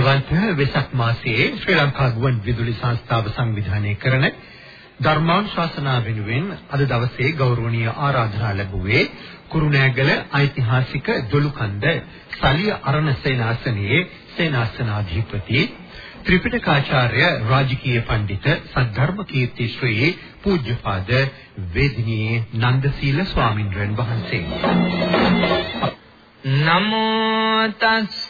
ජයවන්ත වෙසක් මාසයේ ශ්‍රී ලංකා ගුවන් විදුලි සංස්ථාව සංවිධානය කරන ධර්මානුශාසනා වෙනුවෙන් අද දවසේ ගෞරවනීය ආරාධනා ලැබුවේ කුරුණෑගල ඓතිහාසික දොළුකන්ද සලිය අරණ සේනාසනයේ සේනාසනාධිපති ත්‍රිපිටකාචාර්ය රාජකීය පඬිත සද්ධර්ම කීර්ති ශ්‍රී පූජ්‍යපාද වේදිනියේ නන්දසීල ස්වාමින්වයන් වහන්සේ නමෝ තස්ස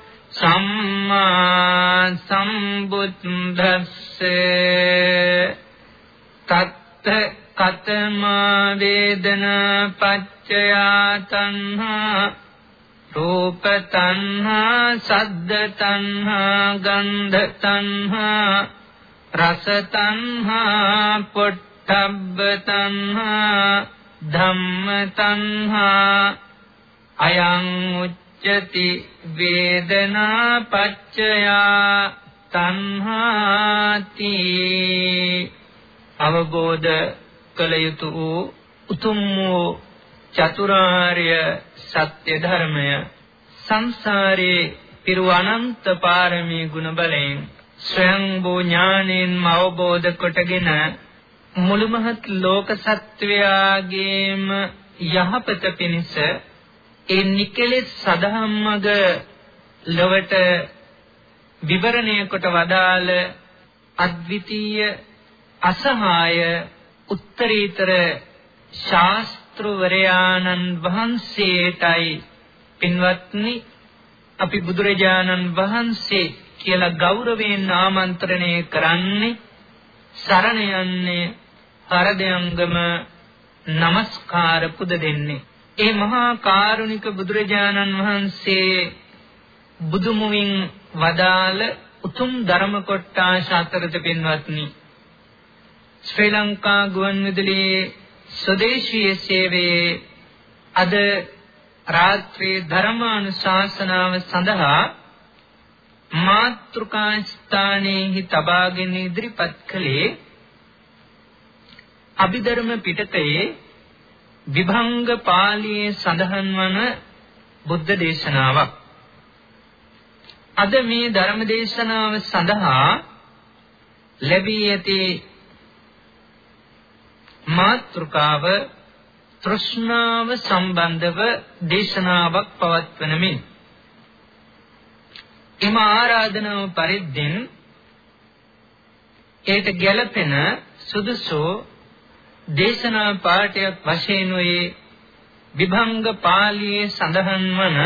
සම්මා සම්බුද්දස්ස තත්ත කතම වේදනා පච්චයා තණ්හා රූප තණ්හා සද්ද තණ්හා ගන්ධ තණ්හා රස තණ්හා පොට්ටබ්බ තණ්හා ධම්ම තණ්හා අයං උච්චති වේදනා පච්චයා තණ්හාති අවබෝධ කළ යුතු වූ උතුම් වූ චතුරාර්ය සත්‍ය ධර්මය සංසාරේ පිරු අනන්ත පාරමී ගුණ බලයෙන් ස්වයං වූ ඥානෙන් අවබෝධ කොටගෙන මුළුමහත් ලෝක සත්වයාගේම යහපත පිණිස ඒ නිකලෙස් සදහම්මග ලොවට විවරණය කොට වදාළ අද්විතීය අසහාය උත්තරීතර ශාස්ත්‍ර ශාස්ත්‍රවරයාණන් වහන්සේටයි පින්වත්නි අපි බුදුරජාණන් වහන්සේ කියලා ගෞරවයෙන් ආමන්ත්‍රණය කරන්නේ සරණ යන්නේ හරදයංගම নমස්කාර පුද දෙන්නේ. ඒ මහා කාරුණික බුදුරජාණන් වහන්සේ බුදුමුවින් වදාළ උතුම් ධර්ම කොටාශ අතරද පින්වත්නි. ශ්‍රී ලංකා ගුවන්විදුලියේ ස්වදේශීය සේවයේ අද රාත්‍රී ධර්මානුශාසනාව සඳහා මාත්‍රිකා ස්ථානයේ තබාගෙන ඉදිරිපත් කළේ අභිධර්ම පිටකයේ විභංග පාළියේ සඳහන් වන බුද්ධ දේශනාවක්. අද මේ ධර්ම දේශනාව සඳහා ලැබී ඇති මාත්‍රිකාව තෘෂ්ණාව සම්බන්ධව දේශනාවක් පවත්වන මෙන් එම ආරාධනාව පරිද්දෙන් ඒට ගැළපෙන සුදුසු දේශනා පාඨයක් වශයෙන් වේ විභංග පාළියේ සඳහන් වන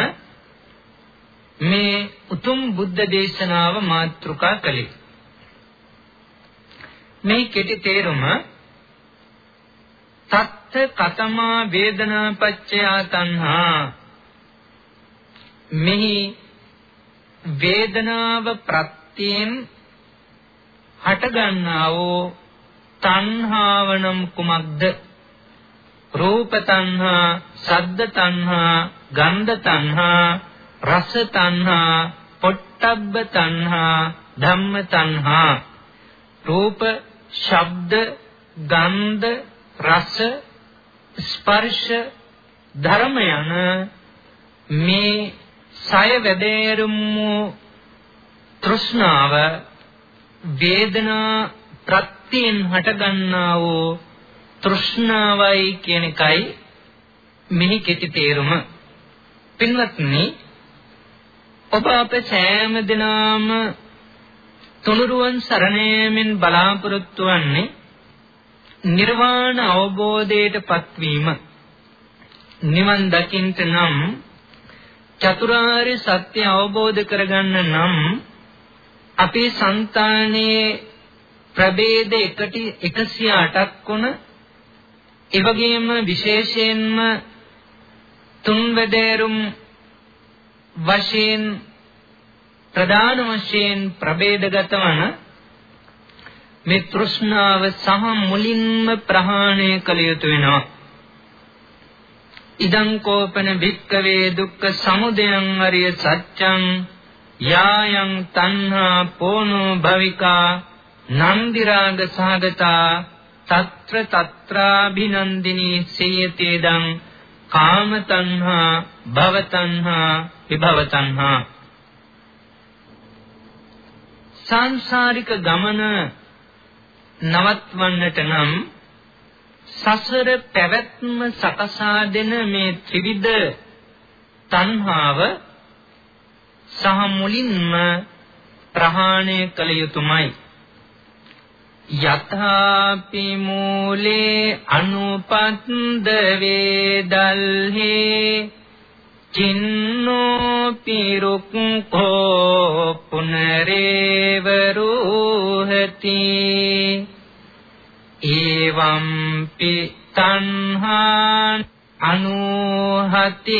මේ උතුම් බුද්ධ දේශනාව මාතෘකා කළේ. මේ කෙටි තේරුම තත්ත කතමා වේදනා පච්චයා තණ්හා. මෙහි වේදනාව ප්‍රත්‍යයෙන් හටගන්නා වූ තණ්හාවනම් කුමක්ද? රූප තණ්හා සද්ද තණ්හා ගන්ධ තණ්හා රස තණ්හා පොට්ටබ්බ තණ්හා ධම්ම තණ්හා. රූප ශබ්ද ගන්ධ රස ස්පර්ශ ධර්ම යන මේ සය වැදේරුම් තෘෂ්ණාව වේදනා ප්‍රත්‍යයෙන් හටගන්නා වූ තෘෂ්ණාවයි කියන එකයි මෙහි කෙටි තේරුම. පින්වත්නි ඔබ අප සෑම දිනම තුනුරුවන් සරණයමින් බලාපොරොත්තු වන්නේ නිර්වාණ අවබෝධයට පත්වීම. නිවන් දකින්ට නම් චතුරාර්ය සත්‍ය අවබෝධ කරගන්න නම් අපේ సంతානයේ ප්‍රභේද 108ක් වුණ ඒ වගේම විශේෂයෙන්ම තුන්වැදෑරුම් වශයෙන් ප්‍රධාන වශයෙන් ප්‍රභේදගත වන මේ තෘෂ්ණාව සහ මුලින්ම ප්‍රහාණය කළ යුතු වෙනවා. ඉදං කෝපන භික්කවේ දුක්ඛ සමුදයං අරිය සත්‍යං යායන් තණ්හා පෝනෝ භවිකා නන්දි රාග සහගතා తත්‍ර తත්‍රාභිනන්දිනී සේයතේදං කාම තණ්හා භව තණ්හා විභව තණ්හා සංසාරික ගමන නවත්වන්නට නම් සසර පැවැත්ම සකසා දෙන මේ ත්‍රිවිධ තණ්හාව සහ මුලින්ම ප්‍රහාණය කළ යුතුයමයි යථාපි මූලේ අනුපත්ද වේදල්හි චින්නෝ පිරුක්ඛෝ පුනරේව රූහති එවං පි තණ්හා අනුහතේ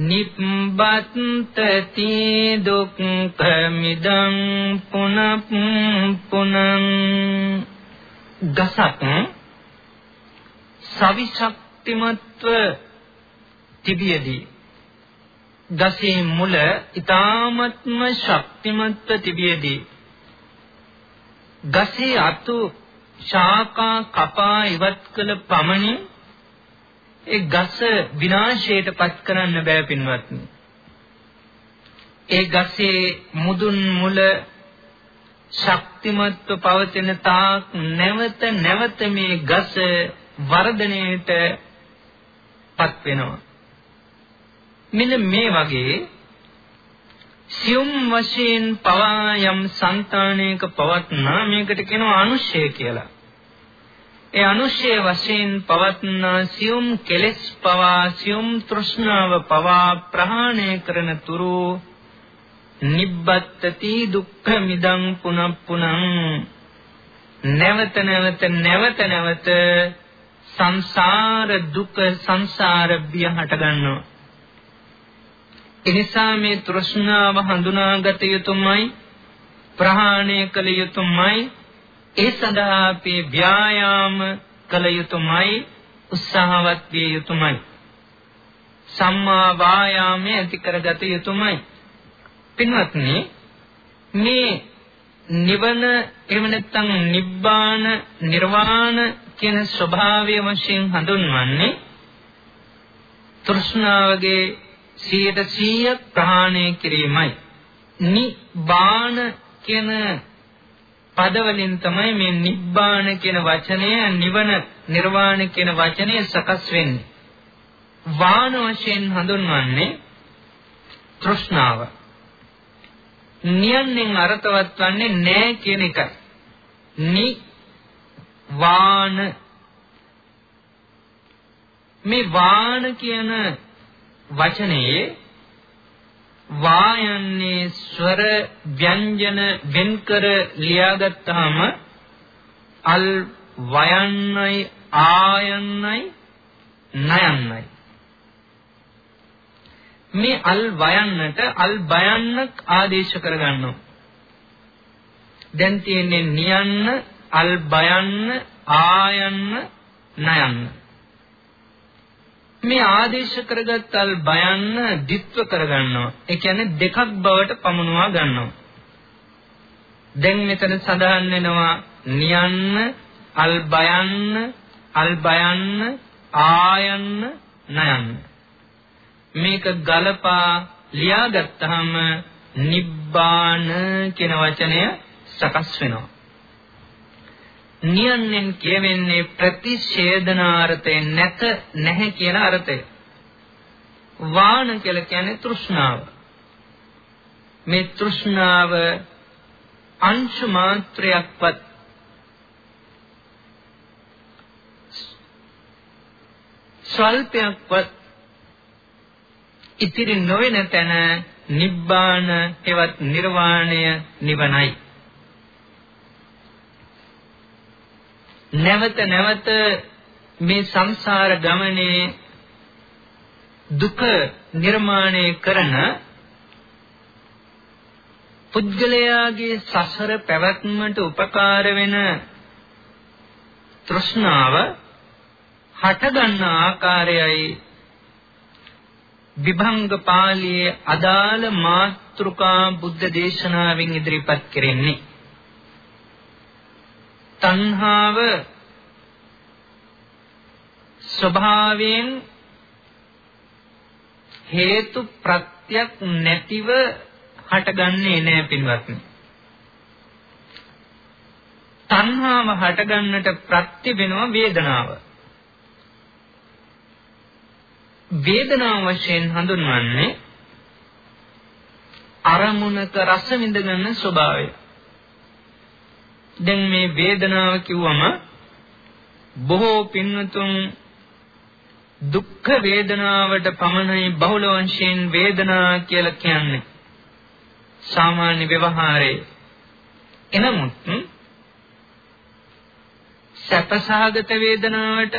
නිබ්බත්ති දුක්ඛමිදං පුනප් පුනං ගසක් සවිශක්තිමත්ව තිබියදී ගසේ මුල ඊ타මත්ම ශක්තිමත්ව තිබියදී ගසේ අතු ශාකා කපා ඉවත් කළ පමණින් ඒ ගස විනාශයට පත් කරන්න බෑ පින්වත්නි. ඒ ගසේ මුදුන් මුල ශක්තිමත්ව පවතින තාක් නැවත නැවත මේ ගස වර්ධනයට පත් වෙනවා. මෙන්න මේ වගේ සියුම් වශයෙන් පවා යම් సంతානයක පවත්නා මේකට කියනවා අනුශය කියලා. ඒ අනුශය වශයෙන් පවත්නා සියුම් කෙලෙස් පවා සියුම් තෘෂ්ණාව පවා ප්‍රහාණය කරන තුරු නිබ්බත්තති දුක්ඛ මිදං පුනප්පුනං. නැවත නැවත නැවත නැවත සංසාර දුක සංසාර බිය හට ගන්නවා. එනිසා මේ තෘෂ්ණාව හඳුනාගත යුතුමයි ප්‍රහාණය කළ යුතුමයි ඒ සඳහා අපි ව්‍යායාම කළ යුතුමයි උත්සාහවත් විය යුතුමයි. සම්මා වායාමයේ ඇති කරගත යුතුමයි. පින්වත්නි මේ නිවන එහෙම නැත්නම් නිබ්බාන නිර්වාණ කියන ස්වභාවය වශයෙන් හඳුන්වන්නේ තෘෂ්ණාවගේ 100% ප්‍රහාණය කිරීමයි. නිබ්බාන කියන පද වලින් තමයි මේ නිබ්බාන කියන වචනය නිවන නිර්වාණ කියන වචනය සකස් වෙන්නේ. වාන වශයෙන් හඳුන්වන්නේ තෘෂ්ණාව. නියන්නෙන් අර්ථවත් වන්නේ නෑ කියන එකයි. නි වාන මේ වාන කියන වචනයේ වායන්නේ ස්වර ව්‍යංජන වෙන්කර ලියාගත්තාම අල් වයන්නයි ආයන්නයි නයන්නයි. මේ අල් වයන්නට අල් බයන්නක් ආදේශ කරගන්නවා. දැන් තියෙන්නේ නියන්න අල් බයන්න ආයන්න නයන්න. මේ ආදේශ කරගත්තල් බයන්න ditthව කරගන්නවා. ඒ කියන්නේ දෙකක් බවට පමුණුවා ගන්නවා. දැන් මෙතන සඳහන් වෙනවා නියන්න, අල් බයන්න, අල් බයන්න, ආයන්න, නයන්න. මේක ගලපා ලියාගත්තාම නිබ්බාන කියන වචනය සකස් වෙනවා. නියන්නෙන් කියවෙන්නේ ප්‍රතිෂේධනාර්ථය නැත නැහැ කියන අර්ථය. වාන කියලා කියන්නේ තෘෂ්ණාව. මේ තෘෂ්ණාව අංශ මාත්‍රයක්වත් ස්වල්පයක්වත් ඉතිරි නොවන තැන නිබ්බාන එවත් නිර්වාණය නිවනයි. නැවත නැවත මේ සංසාර ගමනේ දුක නිර්මාණය කරන පුද්ගලයාගේ සසර පැවැත්මට උපකාර වෙන තෘෂ්ණාව හටගන්න ආකාරයයි විභංග පාළියේ අදාළ මාත්‍රිකා බුද්ධ දේශනාවෙන් ඉදිරිපත් කෙරෙන්නේ. තණ්හාව ස්වභාවයෙන් හේතු ප්‍රත්‍යක් නැතිව හටගන්නේ නැහැ පින්වත්නි. තණ්හාව හටගන්නට ප්‍රත්‍ය වෙනවා වේදනාව. වේදනාව වශයෙන් හඳුන්වන්නේ අරමුණක රස විඳ ගන්න ස්වභාවය. දැන් මේ වේදනාව කිව්වම බොහෝ පින්වතුන් දුක්ඛ වේදනාවට පමණයි බහුල වශයෙන් වේදනා කියලා කියන්නේ. සාමාන්‍ය ව්‍යවහාරයේ එනමුත් සැපසහගත වේදනාවට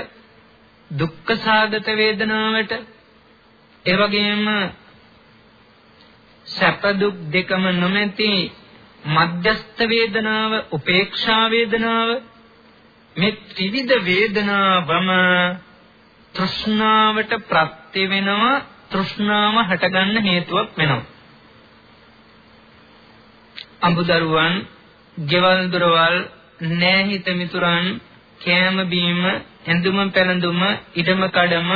දුක්ඛසහගත වේදනාවට ඒ වගේම සැප දුක් දෙකම නොමැති මධ්‍යස්ත වේදනාව උපේක්ෂා වේදනාව මේ ත්‍රිවිධ වේදනාවම තෘෂ්ණාවට ප්‍රත්‍ය වෙනවා තෘෂ්ණාව හටගන්න හේතුවක් වෙනවා. අඹදරුවන්, ගෙවල් දොරවල්, නෑහිත මිතුරන්, කෑම බීම, ඇඳුම පැළඳුම, ඉඩම කඩම,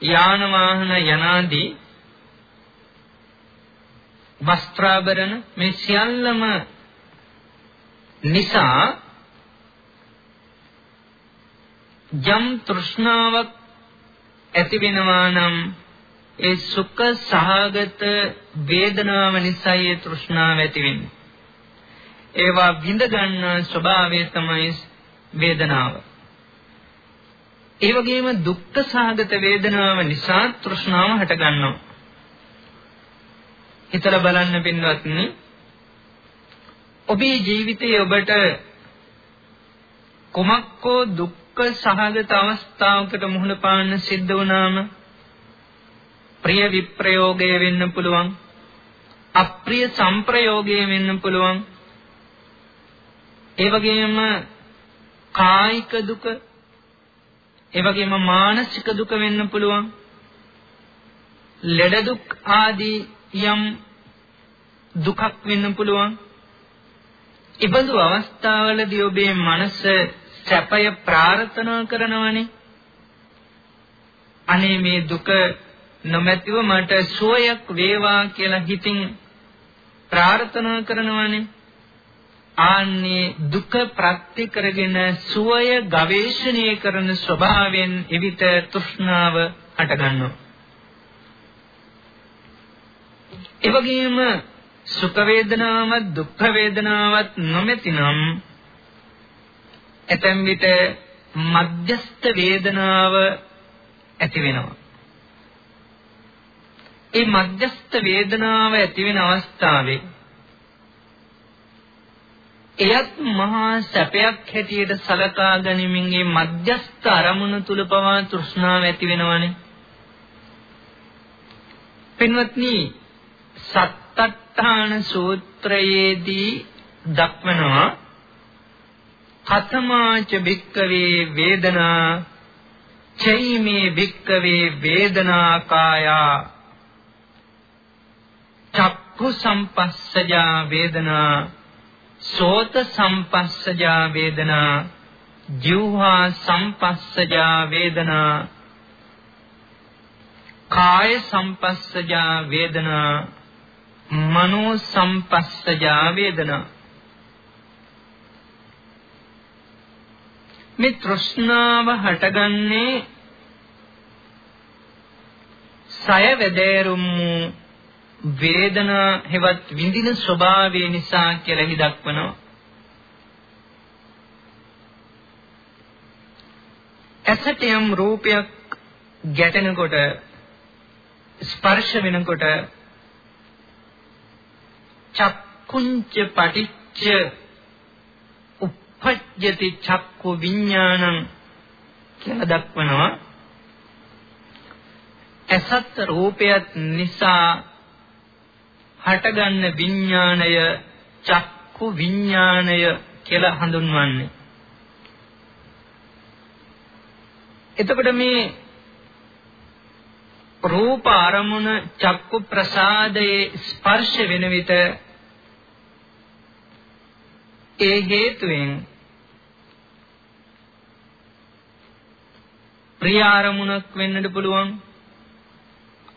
යාන වාහන යනාදී වස්ත්‍රාභරණ මේ සියල්ලම නිසා ජම් තෘෂ්ණාවක් ඇති වෙනවා නම් ඒ සුඛ සහගත වේදනාව නිසා ඒ තෘෂ්ණාව ඇති වෙන්නේ. ඒවා විඳ ගන්න ස්වභාවය තමයි වේදනාව. ඒ වගේම දුක්ඛ සහගත වේදනාව නිසා තෘෂ්ණාව හට ගන්නවා. හිතලා බලන්න පින්වත්නි ඔබේ ජීවිතයේ ඔබට කුමක්කෝ දුක්ඛ සහගත අවස්ථාවකට මුහුණ පාන්න සිද්ධ වුණාම ප්‍රිය විප්‍රයෝගය වෙන්න පුළුවන් අප්‍රිය සංප්‍රයෝගය වෙන්න පුළුවන්. ඒ වගේම කායික දුක ඒ වගේම මානසික දුක වෙන්න පුළුවන්. ලෙඩ දුක් ආදී යම් දුකක් වෙන්න පුළුවන්. ඉබඳු අවස්ථාවලදී ඔබේ මනස සැපය ප්‍රාර්ථනා කරනවනේ. අනේ මේ දුක නොමැතිව මට සුවයක් වේවා කියලා හිතින් ප්‍රාර්ථනා කරනවානේ. ආන්නේ දුක ප්‍රත්‍ය කරගෙන සුවය ගවේෂණය කරන ස්වභාවයෙන් එවිට තෘෂ්ණාව හටගන්නවා එවැගේම සුඛ වේදනාවත් දුක්ඛ වේදනාවත් නොමැතිනම් ඇතැම් විට මධ්‍යස්ත වේදනාව ඇති වෙනවා ඒ මධ්‍යස්ත වේදනාව ඇති වෙන අවස්ථාවේ එයත් මහා සැපයක් හැටියට සලකා ගැනීමෙන් මේ මධ්‍යස්ත අරමුණු තුල පවා තෘෂ්ණාව ඇති වෙනවනේ. පින්වත්නි සත්තට්ඨාන සූත්‍රයේදී දක්වනවා කතමාච භික්කවේ වේදනා චෛමේ භික්කවේ වේදනා කායා චක්ඛු සම්පස්සජා වේදනා සෝත සම්පස්සජා වේදනා ජීවහා සම්පස්සජා වේදනා කාය සම්පස්සජා වේදනා මනෝ සම්පස්සජා වේදනා මේ තෘෂ්ණාව හටගන්නේ සය වැදෑරුම් වේදනා හෙවත් විඳින ස්වභාවය නිසා කියලා හි දක්වනවා. ඇසට යම් රූපයක් ගැටෙනකොට ස්පර්ශ වෙනකොට චක්කුංච පටිච්ච උප්පජ්ජති චක්කු විඥානං කියලා දක්වනවා ඇසත් රූපයත් නිසා හටගන්න විඥාණය චක්කු විඥාණය කියලා හඳුන්වන්නේ. එතකොට මේ රූප අරමුණ චක්කු ප්‍රසාදයේ ස්පර්ශ වෙන විට ඒ හේතුවෙන් ප්‍රිය අරමුණක් වෙන්නට පුළුවන්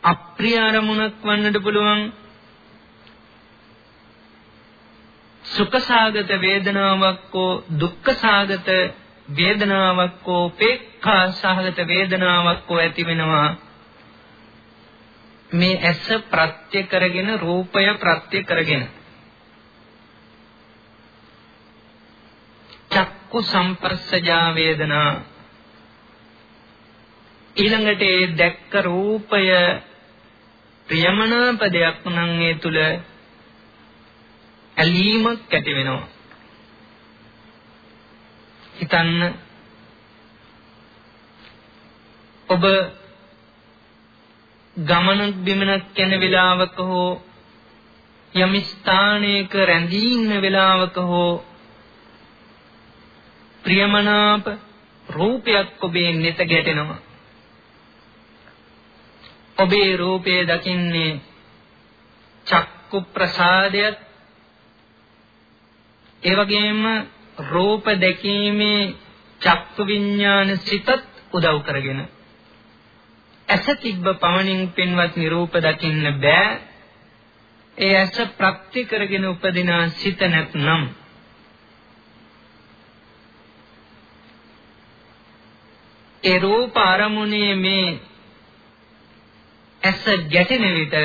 අප්‍රිය අරමුණක් වන්නට පුළුවන් සුඛසාගත වේදනාවක් හෝ දුක්ඛසාගත වේදනාවක් හෝ උපේක්ඛා සහගත වේදනාවක් හෝ ඇති වෙනවා. මේ ඇස ප්‍රත්‍ය කරගෙන රූපය ප්‍රත්‍ය කරගෙන. චක්කු සම්පස්සජා වේදනා. ඊළඟට ඒ දැක්ක රූපය ප්‍රියමනාපදයක් නම් ඒ තුල ඇලීමක් ඇති වෙනවා. හිතන්න ඔබ ගමනක් බිමනක් යන වෙලාවක හෝ යම් ස්ථානයක රැඳී ඉන්න වෙලාවක හෝ ප්‍රියමනාප රූපයක් ඔබේ නිත ගැටෙනවා. ඔබේ රූපය දකින්නේ චක්කු ප්‍රසාදයක්. ඒ වගේම රූප දැකීමේ චක්කු විඥාන සිතත් උදව් කරගෙන ඇස තිබ්බ පමණින් පින්වත් නිරූප දකින්න බෑ. ඒ ඇස ප්‍රත්‍ය කරගෙන උපදින සිත නැත්නම්. ඒ රූප අරමුණේ මේ ඇස ගැටෙන විට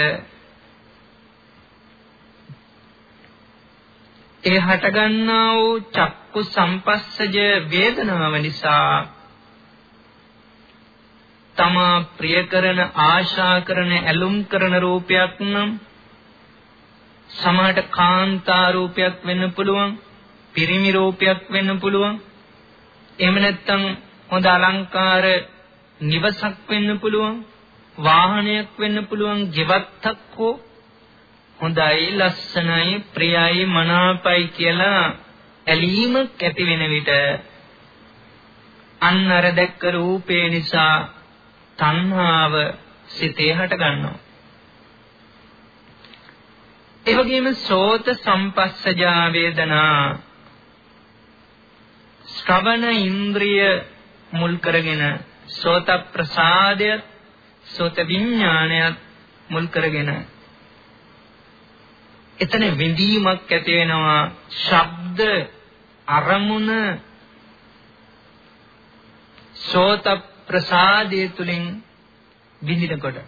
ඒ හටගන්නා වූ චක්කු සම්පස්සජ වේදනාව නිසා තමා ප්‍රිය කරන ආශා කරන ඇලුම් කරන රූපයක් නම් සමහරට කාන්තා රූපයක් වෙන්න පුළුවන් පිරිමි රූපයක් වෙන්න පුළුවන්. එහෙම නැත්නම් හොඳ අලංකාර නිවසක් වෙන්න පුළුවන් වාහනයක් වෙන්න පුළුවන් ගෙවත්තක් හෝ හොඳයි ලස්සනයි ප්‍රියයි මනාපයි කියලා ඇලීමක් ඇති වෙන විට අන්න අර දැක්ක රූපේ නිසා තණ්හාව සිතේ හට ගන්නවා. ඒ වගේම සෝත සම්පස්සජා වේදනා ශ්‍රවණ ඉන්ද්‍රිය මුල් කරගෙන සෝත ප්‍රසාදය සෝත විඥානයත් මුල් කරගෙන එතන විඳීමක් ඇති වෙනවා. ශබ්ද අරමුණ සෝත ප්‍රසාදයේ තුලින් විඳිනකොට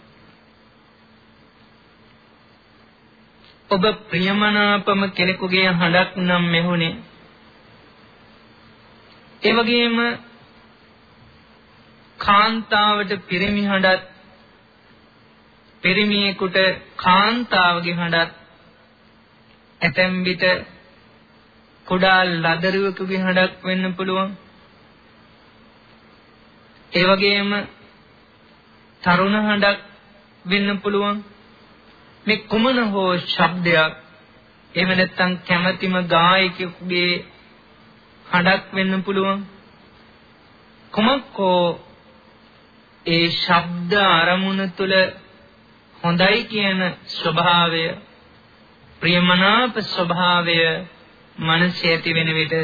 ඔබ ප්‍රියමනාපම කෙනෙකුගේ හඬක් නම් මෙහුනේ ඒ වගේම කාන්තාවට පිරිමි හඬත් පිරිමියෙකුට කාන්තාවගේ හඬත් ඇතැම් විට කුඩා ලදරුවෙකුගේ හඬක් වෙන්න පුළුවන්. ඒ වගේම තරුණ හඬක් වෙන්න පුළුවන්. මේ කුමන හෝ ශබ්දයක් එහෙම නැත්නම් කැමැතිම ගායකයෙකුගේ හඬක් වෙන්න පුළුවන්. කුමක්කෝ ඒ ශබ්ද අරමුණ තුළ හොඳයි කියන ස්වභාවය ප්‍රියමනාප ස්වභාවය මනසේ ඇති වෙන විට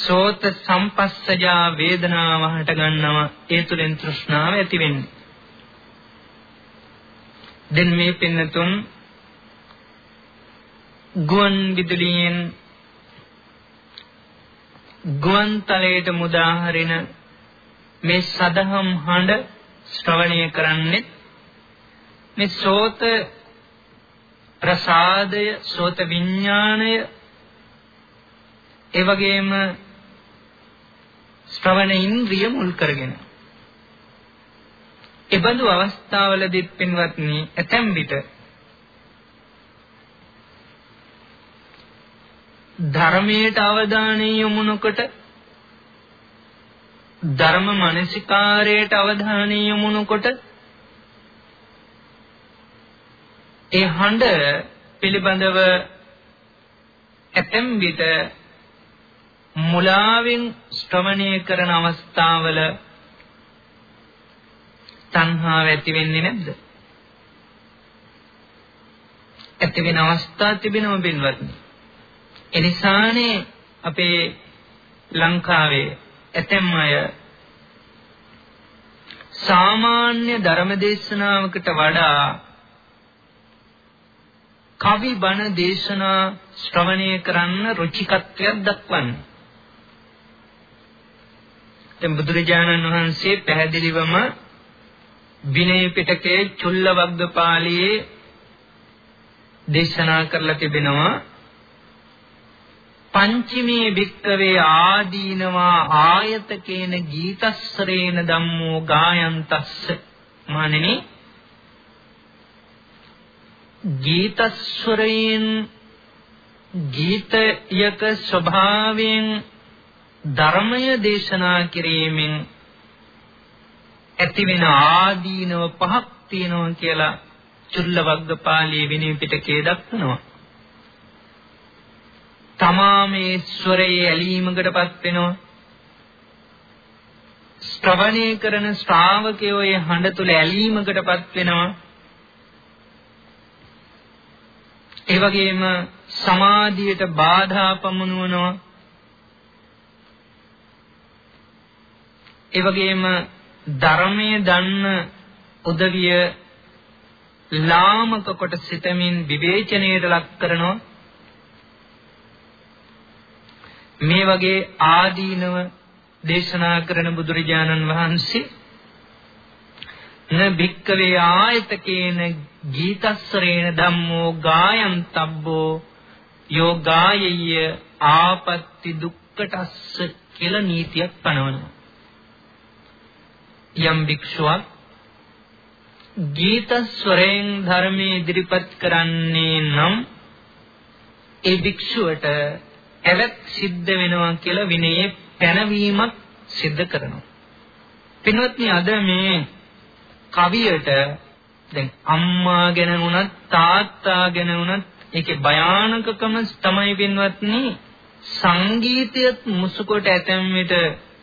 සෝත සම්පස්සජා වේදනාව හට ගන්නවා. ඒ තුලින් තෘෂ්ණාව ඇති වෙන්නේ. දැන් මේ පින්නතුන් ගුවන් විදුලියෙන් ගුවන් තලයට මුදා හරින මේ සදහම් හඬ ශ්‍රවණය කරන්නේ මේ සෝත ප්‍රසාදය සෝත විඥාණය ඒ වගේම ශ්‍රවණ ඉන්ද්‍රිය මුල් කරගෙන. එබඳු අවස්ථාවලදී පින්වත්නි ඇතැම් විට ධර්මයට අවධානය යොමුනකොට ධර්ම මානසිකාරයට අවධානය යොමුනකොට ඒ හඬ පිළිබඳව ඇතැම් විට මුලාවෙන් ශ්‍රවණය කරන අවස්ථාවල තණ්හාව ඇති වෙන්නේ නැද්ද? ඇති වෙන අවස්ථා තිබෙනව බින්වත්නි. එනිසානේ අපේ ලංකාවේ ඇතැම් අය සාමාන්‍ය ධර්මදේශනාවකට වඩා කවි බණ දේශනා ශ්‍රවණය කරන්න රුචිකත්වයක් දක්වන්නේ. දැන් බුදුරජාණන් වහන්සේ පැහැදිලිවම විනය පිටකයේ චුල්ලවග්ගපාළියේ දේශනා කරලා තිබෙනවා. පංචමේ වික්කවේ ආදීනවා ආයතකේන ගීතස්සරේන ධම්මෝ ගායන්තස්ස. මානෙනි ගීතස්වරයෙන් ගීතයක ස්වභාවයෙන් ධර්මය දේශනා කිරීමෙන් ඇතිවෙන ආදීනව පහක් තියෙනවා කියලා චුල්ලවග්ගපාලී විනය පිටකයේ දක්වනවා. තමා මේ ස්වරයේ ඇලීමකටපත් වෙනවා. ශ්‍රවණය කරන ශ්‍රාවකයෝ ඒ හඬ තුල ඇලීමකටපත් වෙනවා. ඒ වගේම සමාධියට බාධා පමුණුවනවා. ඒ වගේම ධර්මයේ දන්න උදවිය ලාමක කොට සිතමින් විවේචනයට ලක් කරනවා. මේ වගේ ආදීනව දේශනා කරන බුදුරජාණන් වහන්සේ න භික්කවේ ආයතකේන ගීතස්සරේන ධම්මෝ ගායන්තබ්බෝ යෝගායය ආපත්‍ති දුක්කටස්ස කියලා නීතියක් පනවනවා. යම් භික්ෂුවක් ගීත ස්වරයෙන් ධර්මයේ ඉදිරිපත් කරන්නේ නම් ඒ භික්ෂුවට ඇවත් සිද්ධ වෙනවා කියලා විනයේ පැනවීමක් සිද්ධ කරනවා. පින්වත්නි අද මේ කවියට දැන් අම්මා ගැන වුණත් තාත්තා ගැන වුණත් ඒකේ භයානකකම තමයි පින්වත්නි සංගීතයත් මුසුකොට ඇතැම් විට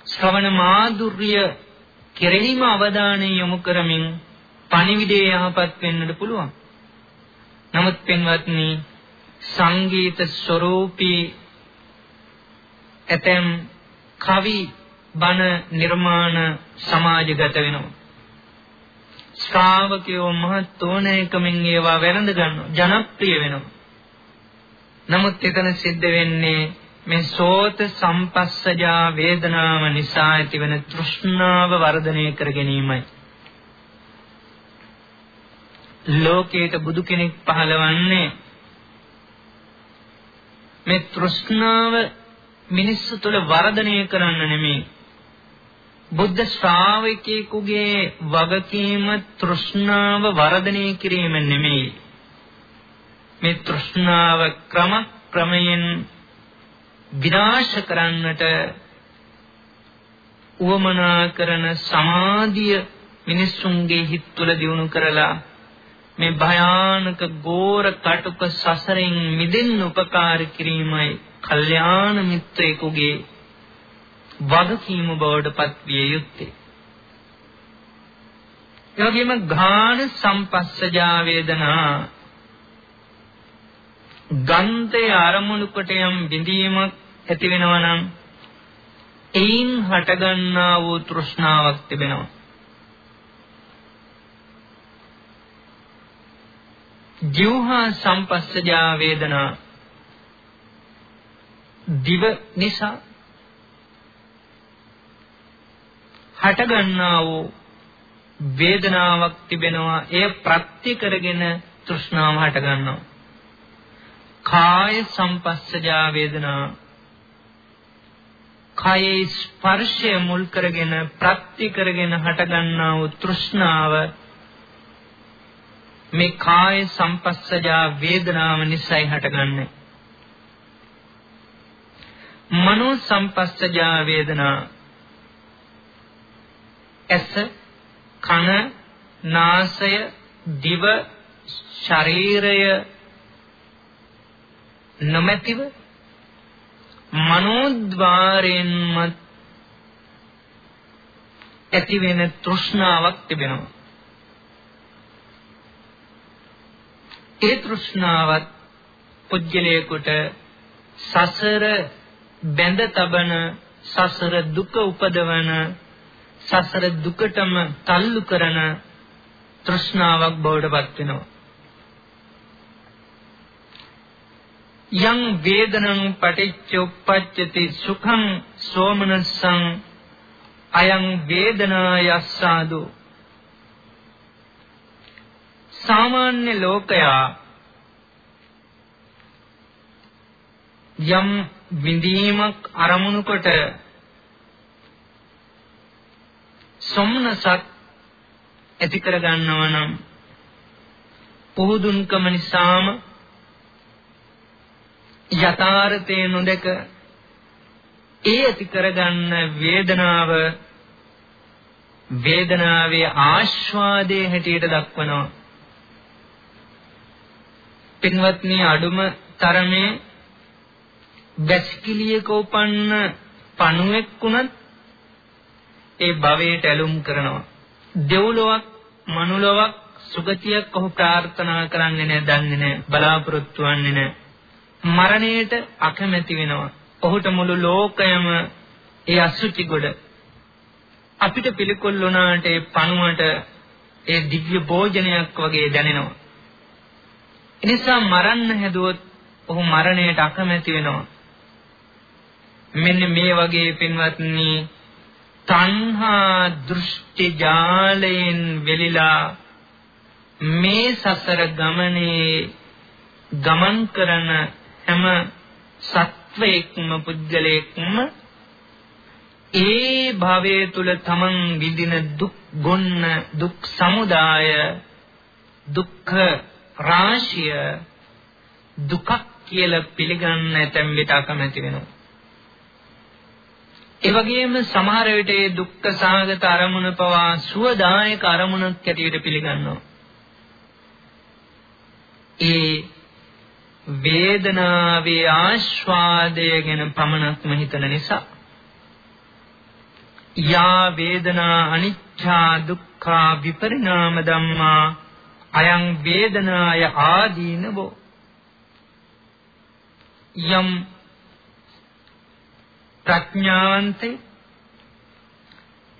ශ්‍රවණ මාධුර්ය කෙරෙහිම අවධානය යොමු කරමින් පණිවිඩය යහපත් වෙන්නට පුළුවන්. නමුත් පින්වත්නි සංගීත ස්වરૂපී ඇතැම් කවි බණ නිර්මාණ සමාජගත වෙනවා. ශ්‍රාවකයෝ මහත් ඕනෑකමින් ඒවා වැළඳ ගන්නවා ජනප්‍රිය වෙනවා. නමුත් එතන සිද්ධ වෙන්නේ මේ සෝත සම්පස්සජා වේදනාව නිසා ඇතිවන තෘෂ්ණාව වර්ධනය කර ගැනීමයි. ලෝකයට බුදු කෙනෙක් පහළවන්නේ මේ තෘෂ්ණාව මිනිස්සු තුළ වර්ධනය කරන්න නෙමෙයි. බුද්ධ ශ්‍රාවකයෙකුගේ වගකීම තෘෂ්ණාව වර්ධනය කිරීම නෙමෙයි. මේ තෘෂ්ණාව ක්‍රම ක්‍රමයෙන් විනාශ කරන්නට උවමනා කරන සමාධිය මිනිසුන්ගේ හිත් තුළ දියුණු කරලා මේ භයානක ගෝර කටුක සසරෙන් මිදෙන්න උපකාර කිරීමයි කල්යාණ මිත්‍රයෙකුගේ වගකීම බවට පත්විය යුත්තේ. එවැගේම ඝාන සම්පස්සජා වේදනා ගන්තේ ආරමුණු කොට යම් බිඳීමක් ඇති වෙනවා නම් එයින් හටගන්නා වූ තෘෂ්ණාවක් තිබෙනවා. ජීවහා සම්පස්සජා වේදනා දිව නිසා හටගන්නා වූ වේදනාවක් තිබෙනවා එය ප්‍රත්‍ය කරගෙන තෘෂ්ණාව හටගන්නවා කාය සම්පස්සජා වේදනා. කායේ ස්පර්ශය මුල් කරගෙන ප්‍රත්‍ය කරගෙන හටගන්නා වූ තෘෂ්ණාව මේ කාය සම්පස්සජා වේදනාව නිසයි හටගන්නේ. මනෝ සම්පස්සජා වේදනා. ඇස කන නාසය දිව ශරීරය නොමැතිව මනෝද්වාරයෙන්ම ඇති වෙන තෘෂ්ණාවක් තිබෙනවා. ඒ තෘෂ්ණාවත් පුජ්‍යලයකට සසර බැඳ තබන සසර දුක උපදවන සසර දුකටම තල්ලු කරන තෘෂ්ණාවක් බවට පත් වෙනවා යං වේදනං පටිච්ච උප්පච්චති සුඛං සෝමනස්සං අයං වේදනායස්සාදු සාමාන්‍ය ලෝකයා යම් විඳීමක් අරමුණු කොට සොම්නසක් ඇති කර ගන්නව නම් පුහුදුන්කම නිසාම යථාර්ථය නොදක ඒ ඇති කරගන්න වේදනාව වේදනාවේ ආස්වාදයේ හැටියට දක්වනවා. පින්වත්නි අඩුම තරමේ බැස්කිලියක උපන්න පණුවෙක් වුණත් ඒ භවයට ඇලුම් කරනවා. දෙව්ලොවක් මනුලොවක් සුගතියක් ඔහු ප්‍රාර්ථනා කරන්නේ නැහැ දන්නේ නැහැ බලාපොරොත්තු වෙන්නේ නැහැ. මරණයට අකමැති වෙනවා. ඔහුට මුළු ලෝකයම ඒ අසුචි ගොඩ අපිට පිළිකුල් වුණාට ඒ පණුවට ඒ දිව්‍ය භෝජනයක් වගේ දැනෙනවා. එනිසා මරන්න හැදුවොත් ඔහු මරණයට අකමැති වෙනවා. මෙන්න මේ වගේ පින්වත්නි තණ්හා දෘෂ්ටි ජාලයෙන් වෙලිලා මේ සසර ගමනේ ගමන් කරන හැම සත්වයක්ම පුද්ගලයෙක්ම ඒ භවයේ තුල තමන් විඳින දුක් ගොන්න දුක් සමුදාය දුක්ඛ රාශිය දුකක් කියලා පිළිගන්න ඇතැම් විට අකමැති වෙනවා. ඒ වගේම සමහර විට ඒ දුක්ඛ සාගත අරමුණ පවා සුවදායක අරමුණක් ඇටියට පිළිගන්නවා. ඒ වේදනාවේ ආස්වාදය ගැන පමණක්ම හිතන නිසා යා වේදනා අනිච්චා දුක්ඛා විපරිණාම ධම්මා අයං වේදනාය ආදීනවෝ. යම් ප්‍රඥාවන්තේ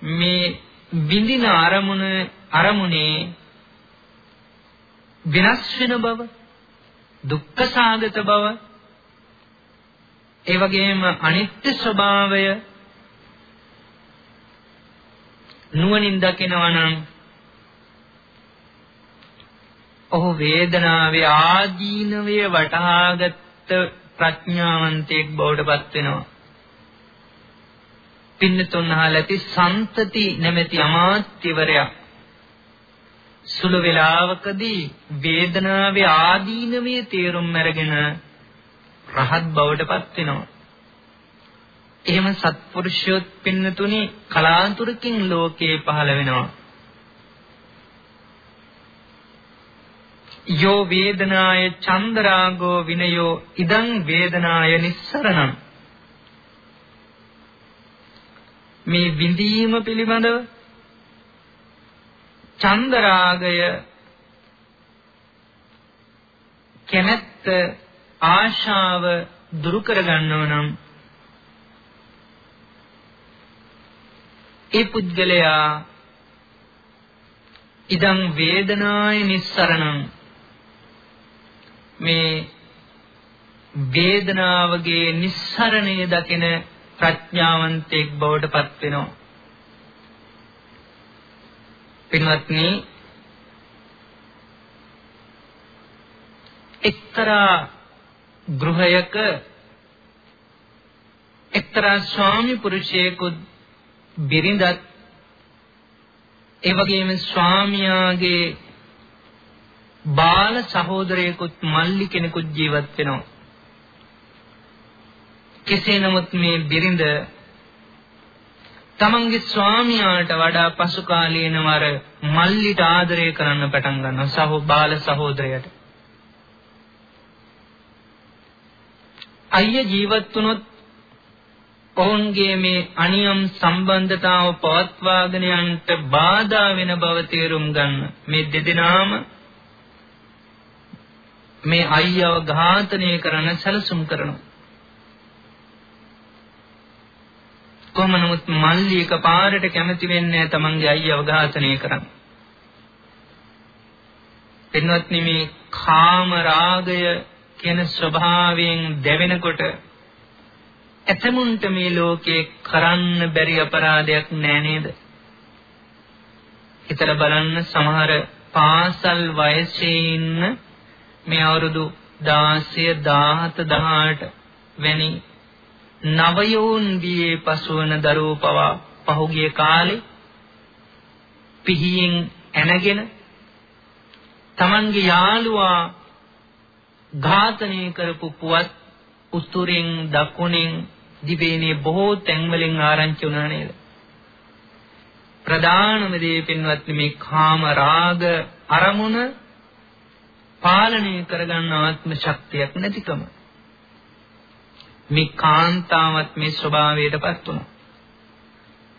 මේ විඳින අරමුණ අරමුණේ විනාශ වෙන බව දුක්ඛ සාගත බව ඒ වගේම අනිත්‍ය ස්වභාවය නුවණින් දකිනවා නම් ඔහු වේදනාවේ ආදීනවය වටහාගත් ප්‍රඥාවන්තයෙක් බවට පත් වෙනවා. පින්නතුන් අහලා ඇති සන්තති නැමැති අමාත්‍යවරයා සුළු වේලාවකදී වේදනාවේ ආදීනමේ තේරුම් අරගෙන රහත් බවට පත් වෙනවා. එහෙම සත්පුරුෂයොත් පින්නතුනි කලාතුරකින් ලෝකේ පහළ වෙනවා. යෝ වේදනාය චන්දරාගෝ විනයෝ ඉදං වේදනාය නිස්සරණං මේ විඳීම පිළිබඳව චන්ද රාගය කැමැත්ත ආශාව දුරු කරගන්නව නම් ඒ පුද්ගලයා ඉදං වේදනාය නිස්සරණං. මේ වේදනාවගේ නිස්සරණය දකින ප්‍රඥාවන්තයෙක් බවට පත් වෙනවා. පින්වත්නි එක්තරා ගෘහයක එක්තරා ස්වාමි පුරුෂයෙකු බිරිඳත් ඒ වගේම ස්වාමියාගේ බාල සහෝදරයෙකුත් මල්ලි කෙනෙකුත් ජීවත් වෙනවා. කෙසේ නමුත් මේ බිරිඳ තමන්ගේ ස්වාමියාට වඩා පසු කාලීනවර මල්ලිට ආදරය කරන්න පටන් ගන්නවා සහෝ බාල සහෝදරයට. අයිය ජීවත් වුණොත් ඔවුන්ගේ මේ අනියම් සම්බන්ධතාව පවත්වාගෙන යන්නට බාධා වෙන බව තේරුම් ගන්න. මේ දෙදෙනාම මේ අයියව ඝාතනය කරන්න සැලසුම් කරනවා. කොහොම නමුත් මල්ලි එක පාරට කැමති වෙන්නේ තමන්ගේ අයියව ඝාතනය කරන්න. එන්නත්නි මේ කාම රාගය කියන ස්වභාවයෙන් දැවෙනකොට ඇතමුන්ට මේ ලෝකේ කරන්න බැරි අපරාධයක් නෑ නේද? හිතලා බලන්න සමහර පාසල් වයසේ ඉන්න මේ අවුරුදු 16 17 18 වැනි නවයෝන් වියේ පසුවන දරුවෝ පවා පහුගිය කාලේ පිහියෙන් ඇනගෙන Tamange යාළුවා ඝාතනය කරපු පුවත් උතුරෙන් දකුණෙන් දිවයිනේ බොහෝ තැන්වලින් ආරංචි වුණා නේද? ප්‍රධානම දේ පින්වත්නි මේ කාම රාග අරමුණ පාලනය කරගන්න ආත්ම ශක්තියක් නැතිකම. මේ කාන්තාවත් මේ ස්වභාවයටපත් වුණා.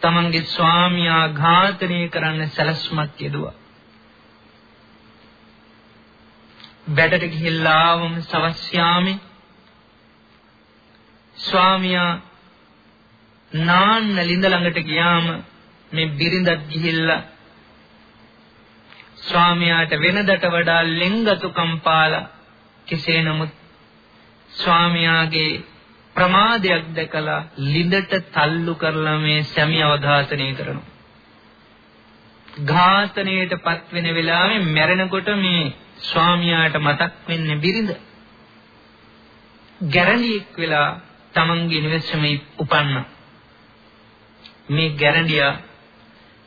තමන්ගේ ස්වාමියා ඝාතනය කරන්න සැලැස්මක් යෙදුවා. බැඩට ගිහිල්ලා ආවම සවස් යාමේ ස්වාමියා නාන්න ලිඳ ළඟට ගියාම මේ බිරිඳත් ගිහිල්ලා ස්වාමියාට වෙනදට වඩා ලෙන්ගතුකම් පාලා කෙසේ නමුත් ස්වාමියාගේ ප්‍රමාදයක් දැකලා ලිඳට තල්ලු කරලා මේ සැමිය අවඝාතනය කරනවා. ඝාතනයට පත් වෙන වෙලාවේ මැරෙනකොට මේ ස්වාමියාට මතක් වෙන්නේ බිරිඳ. ගැරඬියෙක් වෙලා තමන්ගේ නිවෙස්ම උපන්න. මේ ගැරඬියා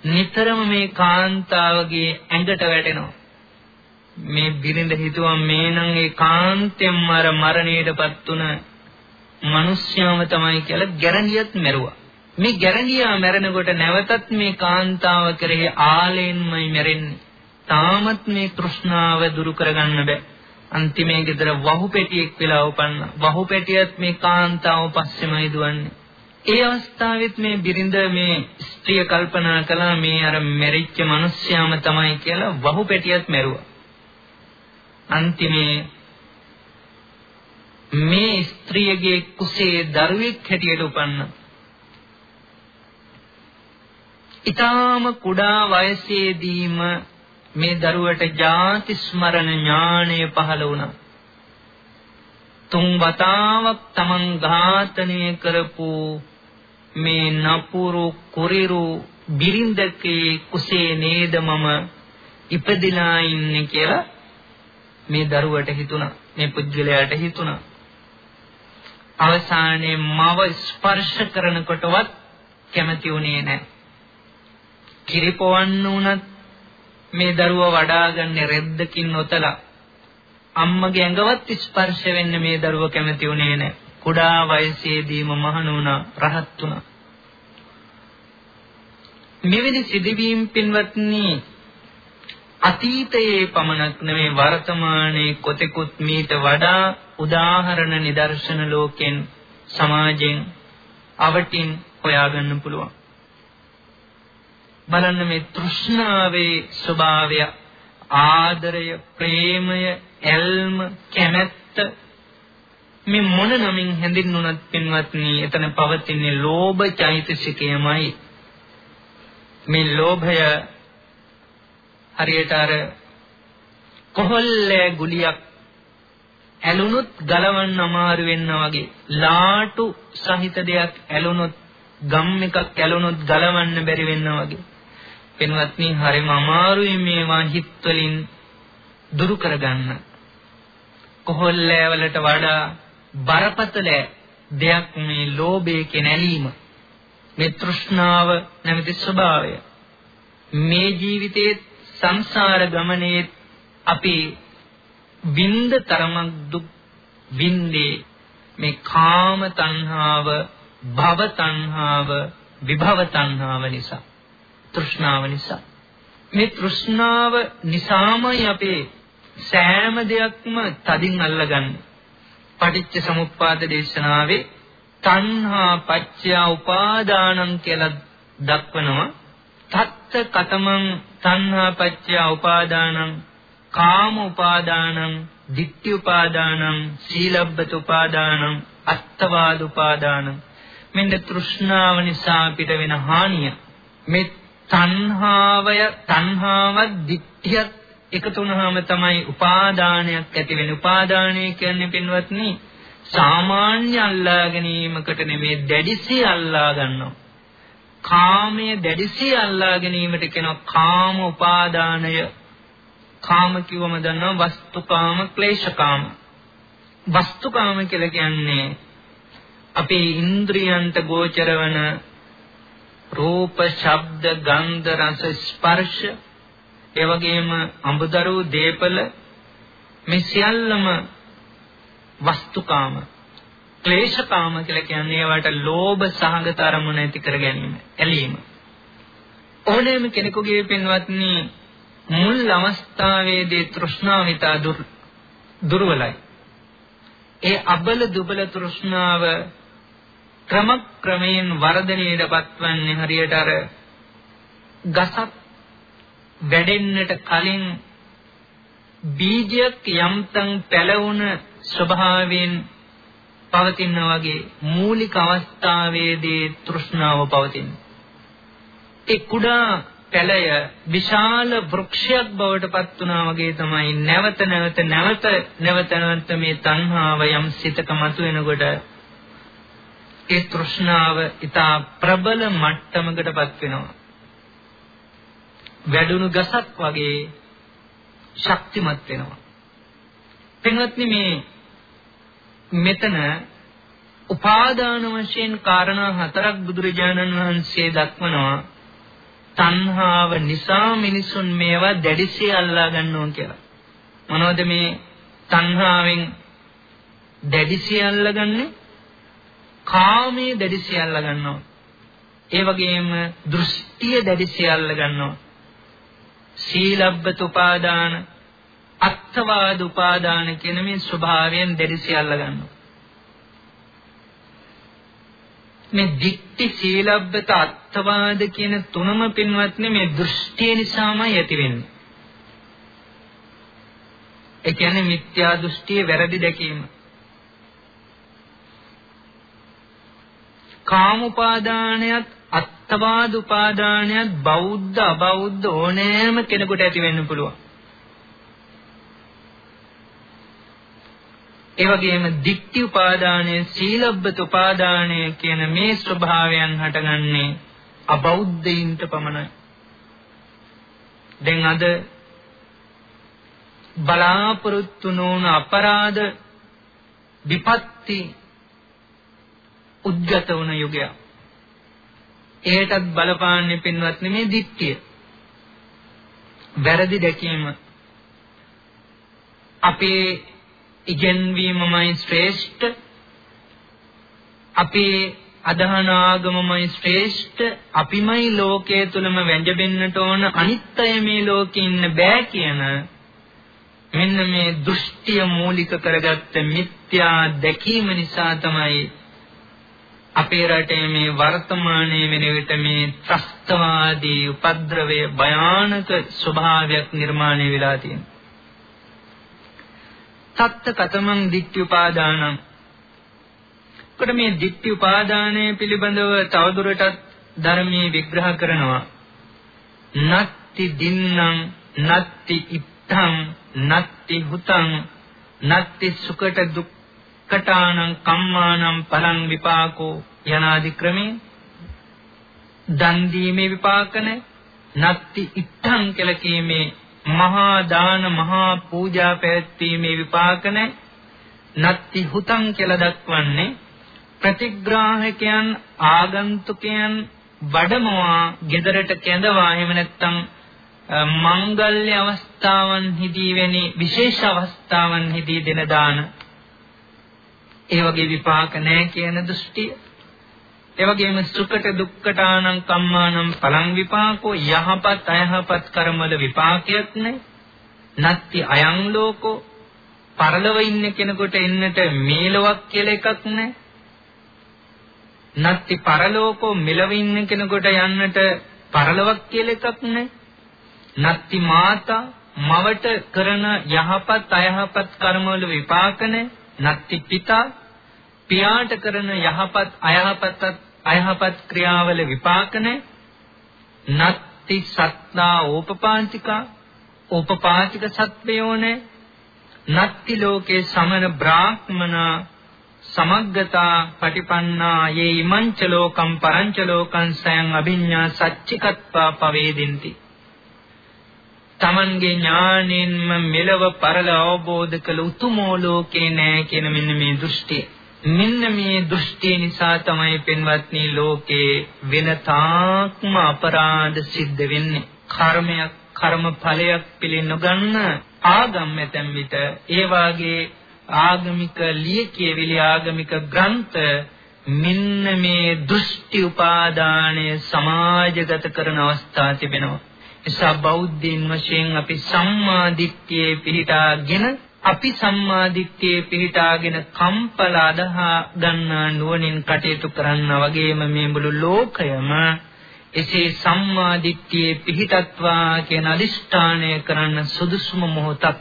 නිතරම මේ කාන්තාවගේ ඇඟට වැටෙනවා. මේ බිරිඳ හිතුවා මේ නම් ඒ කාන්තෙන් මර මරණයටපත් උන මිනිස්යාම තමයි කියලා ගැරඬියත් මැරුවා. මේ ගැරඬියා මැරෙනකොට නැවතත් මේ කාන්තාව කෙරෙහි ආලෙන්මයි මැරෙන්නේ. තාමත් මේ තෘෂ්ණාව දුරු කරගන්න බෑ. අන්තිමේ ගෙදර වහු පෙටියෙක් වෙලා උපන්න. වහු පෙටියත් මේ කාන්තාව පස්සෙමයි දුවන්නේ. ඒ අවස්ථාවෙත් මේ බිරිඳ මේ ස්ත්‍රිය කල්පනා කළා මේ අර මෙරිච්ච මිනිස්යාම තමයි කියලා වහු පෙටියත් මැරුවා. අන්තිමේ මේ ස්ත්‍රියගේ කුසේ දරුවෙක් හැටියට උපන්න. ඊටාම කුඩා වයසේදීම මේ දරුවට ಜಾති ස්මරණ ඥාණය පහළ වුණා. තුන් වතාවක් තමන් ඝාතනය කරපු මේ නපුරු කුරිරු බිරින්දකේ කුසේ නේද මම ඉපදිලා ඉන්නේ කියලා මේ දරුවට හිතුණා මේ පුද්ගලයාට හිතුණා අවසානයේ මව ස්පර්ශ කරනකොටවත් කැමති වුණේ නැහැ කිරිපොවන්න උනත් මේ දරුවා වඩාගන්නේ රෙද්දකින් නොතලා අම්මගේ ඇඟවත් ස්පර්ශ වෙන්න මේ දරුවා කැමති වුණේ නැහැ. කුඩා වයසේදීම මහණ වුණා, රහත් වුණා. මෙවැනි සිදුවීම් පින්වත්නි අතීතයේ පමණක් නෙමේ වර්තමානයේ කොතෙකුත් මීට වඩා උදාහරණ නිදර්ශන ලෝකෙන් සමාජෙන් අවටින් හොයාගන්න පුළුවන්. බලන්න මේ තෘෂ්ණාවේ ස්වභාවය ආදරය ප්‍රේමය ඇල්ම කැමැත්ත මේ මොන නමින් හැඳින්වුණත් පින්වත්නි එතන පවතින්නේ ලෝභ චෛතසිකයමයි මේ ලෝභය හරියට අර කොහොල්ලේ ගුලියක් ඇලුනොත් ගලවන්න අමාරු වෙනවා වගේ ලාටු සහිත දෙයක් ඇලුනොත් ගම් එකක් ඇලුනොත් ගලවන්න බැරි වෙනවා වගේ පින්වත්නි හරිම අමාරුයි මේවා හිත් වලින් දුරු කරගන්න. කොහොල්ලෑ වලට වඩා බරපතල දෙයක් මේ ලෝභය කියන ඇලීම. මේ තෘෂ්ණාව නැමැති ස්වභාවය. මේ ජීවිතයේ සංසාර ගමනේ අපි විඳ තරමක් දුක් විඳේ මේ කාම තණ්හාව භව තණ්හාව විභව තණ්හාව නිසා. තෘෂ්ණාව නිසා. මේ තෘෂ්ණාව නිසාමයි අපේ සෑම දෙයක්ම තදින් අල්ලගන්නේ. පටිච්ච සමුප්පාද දේශනාවේ තණ්හා පච්චය උපාදානං කියලා දක්වනවා. තත්ත කතමං තණ්හා පච්චය උපාදානං කාම උපාදානං ditthi උපාදානං සීලබ්බත උපාදානං අත්තවාද උපාදානං. මෙන්න තෘෂ්ණාව නිසා අපිට වෙන හානිය. මේ තණ්හාවය තණ්හාවත් ditthියත් එකතු වුනහම තමයි උපාදානයක් ඇති වෙන්නේ. උපාදානය කියන්නේ පින්වත්නි සාමාන්‍ය අල්ලා ගැනීමකට නෙමෙයි දැඩිසි අල්ලා ගන්නවා. කාමයේ දැඩිසි අල්ලා ගැනීමට කියනවා කාම උපාදානය. කාම කිව්වම දන්නවා වස්තුකාම ක්ලේශකාම. වස්තුකාම කියලා කියන්නේ අපේ ඉන්ද්‍රියන්ට ගෝචර වන රූප, ශබ්ද, ගන්ධ, රස, ස්පර්ශ ඒ වගේම අඹදරු දීපල මේ සියල්ලම වස්තුකාම. ක්ලේශකාම කියලා කියන්නේ ඒවට ලෝභ සහගත අරමුණ ඇති කර ගැනීම ඇලීම ඕනෑම කෙනෙකුගේ පින්වත්නි මුල් අවස්ථාවේදී තෘෂ්ණාව හිතා දුර්වලයි. ඒ අබල දුබල තෘෂ්ණාව ක්‍රම ක්‍රමයෙන් වර්ධනයට පත්වන්නේ හරියට අර ගසක් වැඩෙන්නට කලින් බීජයක් යම්තම් පැලවුණ ස්වභාවයෙන් පවතින වගේ මූලික අවස්ථාවේදී තෘෂ්ණාව පවතින. ඒ කුඩා පැලය විශාල වෘක්ෂයක් බවට පත් වුණා වගේ තමයි නැවත නැවත නැවත නැවත නැවත මේ තණ්හාව යම් සිතක මතුවෙනකොට ඒ තෘෂ්ණාව ඊටා ප්‍රබල මට්ටමකටපත් වෙනවා වැඩුණු ගසක් වගේ ශක්තිමත් වෙනවා පින්වත්නි මේ මෙතන උපාදාන වශයෙන් කාරණා හතරක් බුදුරජාණන් වහන්සේ දක්වනවා තණ්හාව නිසා මිනිසුන් මේවා දැඩිසේ අල්ලා ගන්නවා කියලා. මොනවද මේ තණ්හාවෙන් දැඩිසේ අල්ලගන්නේ? කාමයේ දැඩිසේ අල්ලා ගන්නවා. ඒ වගේම දෘෂ්ටිය දැඩිසේ අල්ලා ගන්නවා. සීලබ්බත උපාදාන, අත්වාද උපාදාන කියන මේ ස්වභාවයෙන් දැඩිසේ අල්ලා ගන්නවා. මේ දික්ටි සීලබ්බත අත්වාද කියන තුනම පින්වත්නි මේ දෘෂ්ටිය නිසාමයි ඇති වෙන්නේ. ඒ කියන්නේ මිත්‍යා දෘෂ්ටිය වැරදි දැකීම. කාම උපාදානයත් අත්වාද උපාදානයත් බෞද්ධ අබෞද්ධ ඕනෑම කෙනෙකුට ඇති වෙන්න පුළුවන්. ඒ වගේම දික්ටි උපාදානය, සීලබ්බත උපාදානය කියන මේ ස්වභාවයන් හටගන්නේ අබෞද්ධයින්ට පමණයි. දැන් අද බලාපොරොත්තු නොවන අපරාධ විපත්ති උද්ගත වන යුගයක්. ඒටත් බලපාන්නේ පින්වත්නි මේ දික්තිය. වැරදි දැකීම අපේ ඉගෙනවීමමයි ශ්‍රේෂ්ඨ. අපේ අදහන ආගමමයි ශ්‍රේෂ්ඨ. අපිමයි ලෝකයේ තුලම වැඳෙන්නට ඕන අනිත් අය මේ ලෝකේ ඉන්න බෑ කියන මෙන්න මේ දෘෂ්ටිය මූලික කරගත්ත මිත්‍යා දැකීම නිසා තමයි අපේ රටේ මේ වර්තමානයේ වෙන විට මේ ත්‍ස්තවාදී උපද්‍රවයේ භයානක ස්වභාවයක් නිර්මාණය වෙලා තියෙනවා තත්ත කතමං ditthi උපාදානං. කොට මේ ditthi උපාදානය පිළිබඳව තවදුරටත් ධර්මයේ විග්‍රහ කරනවා. නත්ති දින්නම් නත්ති ඉත්තං නත්ති හුතං නත්ති සුකට දුක්කටානං කම්මානං පලං විපාකෝ යනාදි ක්‍රමේ දන් දීමේ විපාක නැහැ නත්ති ඉත්තං කියලා කීමේ මහා දාන මහා පූජා පැවැත්වීමේ විපාක නත්ති හුතං කියලා දක්වන්නේ ප්‍රතිග්‍රාහකයන් ආගන්තුකයන් වඩමවා ගෙදරට කැඳවා. එහෙම නැත්නම් මංගල්‍ය අවස්ථාවන්හිදී වෙනි විශේෂ අවස්ථාවන්හිදී දෙන දාන. ඒ වගේ විපාක නැහැ කියන දෘෂ්ටිය. ඒ වගේම සුකට දුක්කටානං කම්මානම් පලං විපාකෝ යහපත් අයහපත් කර්මවල විපාකයක් නැහැ නත්ති අයං ලෝකෝ පරලව ඉන්න කෙනෙකුට එන්නට මේලොවක් කියලා එකක් නැහැ නත්ති පරලෝකෝ මෙලව ඉන්න කෙනෙකුට යන්නට පරලොවක් කියලා එකක් නැහැ නත්ති මාතා මවට කරන යහපත් අයහපත් කර්මවල විපාක නත්ති පිතා පියාට කරන යහපත් අයහපත් අයහපත් ක්‍රියාවල විපාක නත්ති සත්තා ඕපපාන්තිකා ඕපපාතික සත්වයෝ නත්ති ලෝකේ සමන බ්‍රාහ්මනා සමග්ගතා පටිපන්නා යේ ඉමංච ලෝකම් පරංච ලෝකං සයන් අභිඤ්ඤා සච්චිකත්වා පවේදින්ති තමන්ගේ ඥාණයෙන්ම මෙලව පරල අවබෝධ කළ උතුමෝ ලෝකේ නෑ කියන මෙන්න මේ දෘෂ්ටිය. මෙන්න මේ දෘෂ්ටිය නිසා තමයි පින්වත්නි ලෝකේ වෙන තාක්ම අපරාධ සිද්ධ වෙන්නේ. කර්මයක් කර්ම ඵලයක් පිළිනොගන්න ආගම් ඇතැම් විට ඒ වාගේ ආගමික ලියකියවිලි ආගමික ග්‍රන්ථ මෙන්න මේ දෘෂ්ටි උපාදානය සමාජගත කරන අවස්ථා තිබෙනවා. නිසා බෞද්ධයින් වශයෙන් අපි සම්මා දිට්ඨියේ පිහිටාගෙන අපි සම්මා දිට්ඨියේ පිහිටාගෙන කම්පල අදහා ගන්නා නුවණින් කටයුතු කරනා වගේම මේ මුළු ලෝකයම එසේ සම්මා දිට්ඨියේ පිහිටත්වා කියන අදිෂ්ඨානය කරන්න සුදුසුම මොහොතක්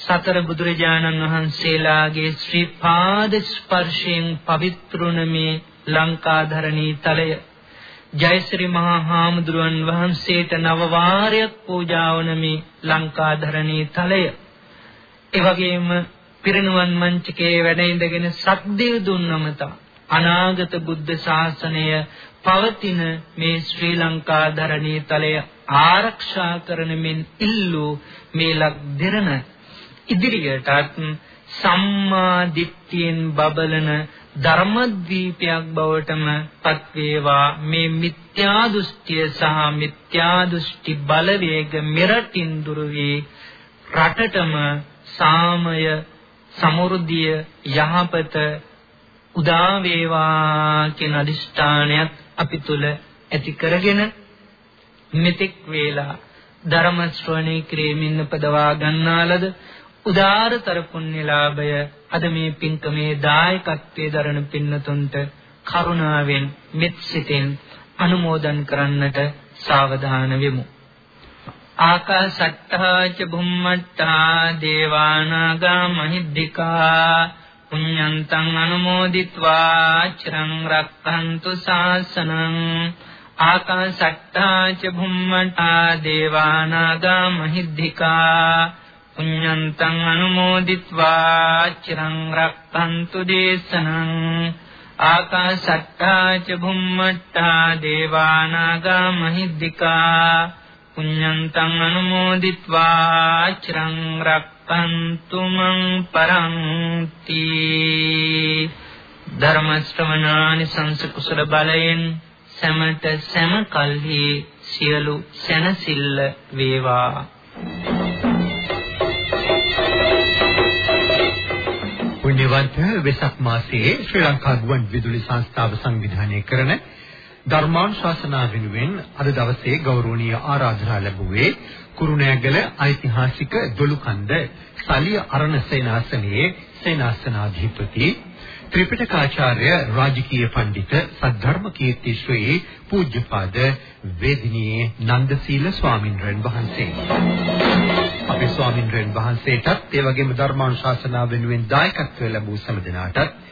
සතර බුදුරජාණන් වහන්සේලාගේ ශ්‍රී පාද ස්පර්ශයෙන් පවිත්‍රුණ මේ ලංකාධරණී තලය. ජයශ්‍රී මහා හාමුදුරුවන් වහන්සේට නව වාරයක් පූජා වන මේ ලංකාධරණී තලය. ඒ වගේම පිරිනුවන් මංචකයේ වැඩ ඉඳගෙන සද්දේ දුන්නමත අනාගත බුද්ධ ශාසනය පවතින මේ ශ්‍රී ලංකාධරණී තලය ආරක්ෂා කරන මෙන් ඉල්ලූ මේ ලක් දෙරණ ඉදිරියටත් සම්මා දිට්ඨියෙන් බබලන ධර්මද්වීපයක් බවටම පත් වේවා මේ මිත්‍යා දෘෂ්ටිය සහ මිත්‍යා දෘෂ්ටි බලවේග මෙරටින් දුර වී රටටම සාමය සමෘද්ධිය යහපත උදා වේවා කියන අදිෂ්ඨානයත් අපි තුල ඇති කරගෙන මෙතෙක් වේලා ධර්ම ශ්‍රවණේ ක්‍රේමින්න පදවා ගන්නාලද උදාරතර පුණ්‍යලාභය අද මේ පින්කමේ දායකත්වයේ දරන පින්නතුන්ට කරුණාවෙන් මෙත් සිතින් අනුමෝදන් කරන්නට සාවධාන වෙමු. ආකාශට්ටා ච භුම්මට්ටා දේවානාගා මහිද්దికා පුඤ්ඤන්තං අනුමෝදිत्वा චිරං රක්ඛන්තු ශාසනං ආකාශට්ටා ච භුම්මට්ටා දේවානාගා මහිද්దికා පුඤ්ඤන්තං අනුමෝදිत्वा චිරං රක්ඛන්තු දේශනං ආකාශට්ටා ච භුම්මට්ටා දේවානාගා මහිද්దికා පුඤ්ඤන්තං අනුමෝදිත්වා චිරං රක්ඛන්තු මං පරන්ති ධර්ම ශ්‍රවණානි සංස කුසල බලයෙන් සමට සම කල්හි සියලු සැනසෙල්ල වේවා පුණ්‍යවන්ත වෙසක් මාසයේ ශ්‍රී ලංකා ගුවන් විදුලි සංස්ථාව සංවිධානය කරන ධර්මානුශාසනා වෙනුවෙන් අද දවසේ ගෞරවනීය ආරාධනා ලැබුවේ කුරුණෑගල ඓතිහාසික දොළුකන්ද සලිය අරණ සේනාසනයේ සේනාසනාධිපති ත්‍රිපිටකාචාර්ය රාජකීය පඬිත සද්ධර්ම කීර්ති ශ්‍රී පූජ්‍යපාද වේදිනියේ නන්දසීල ස්වාමින්වයන් වහන්සේ. අපේ ස්වාමින්වයන් වහන්සේටත් ඒ වගේම ධර්මානුශාසනා වෙනුවෙන් දායකත්වය ලැබූ සෑම දිනාටත්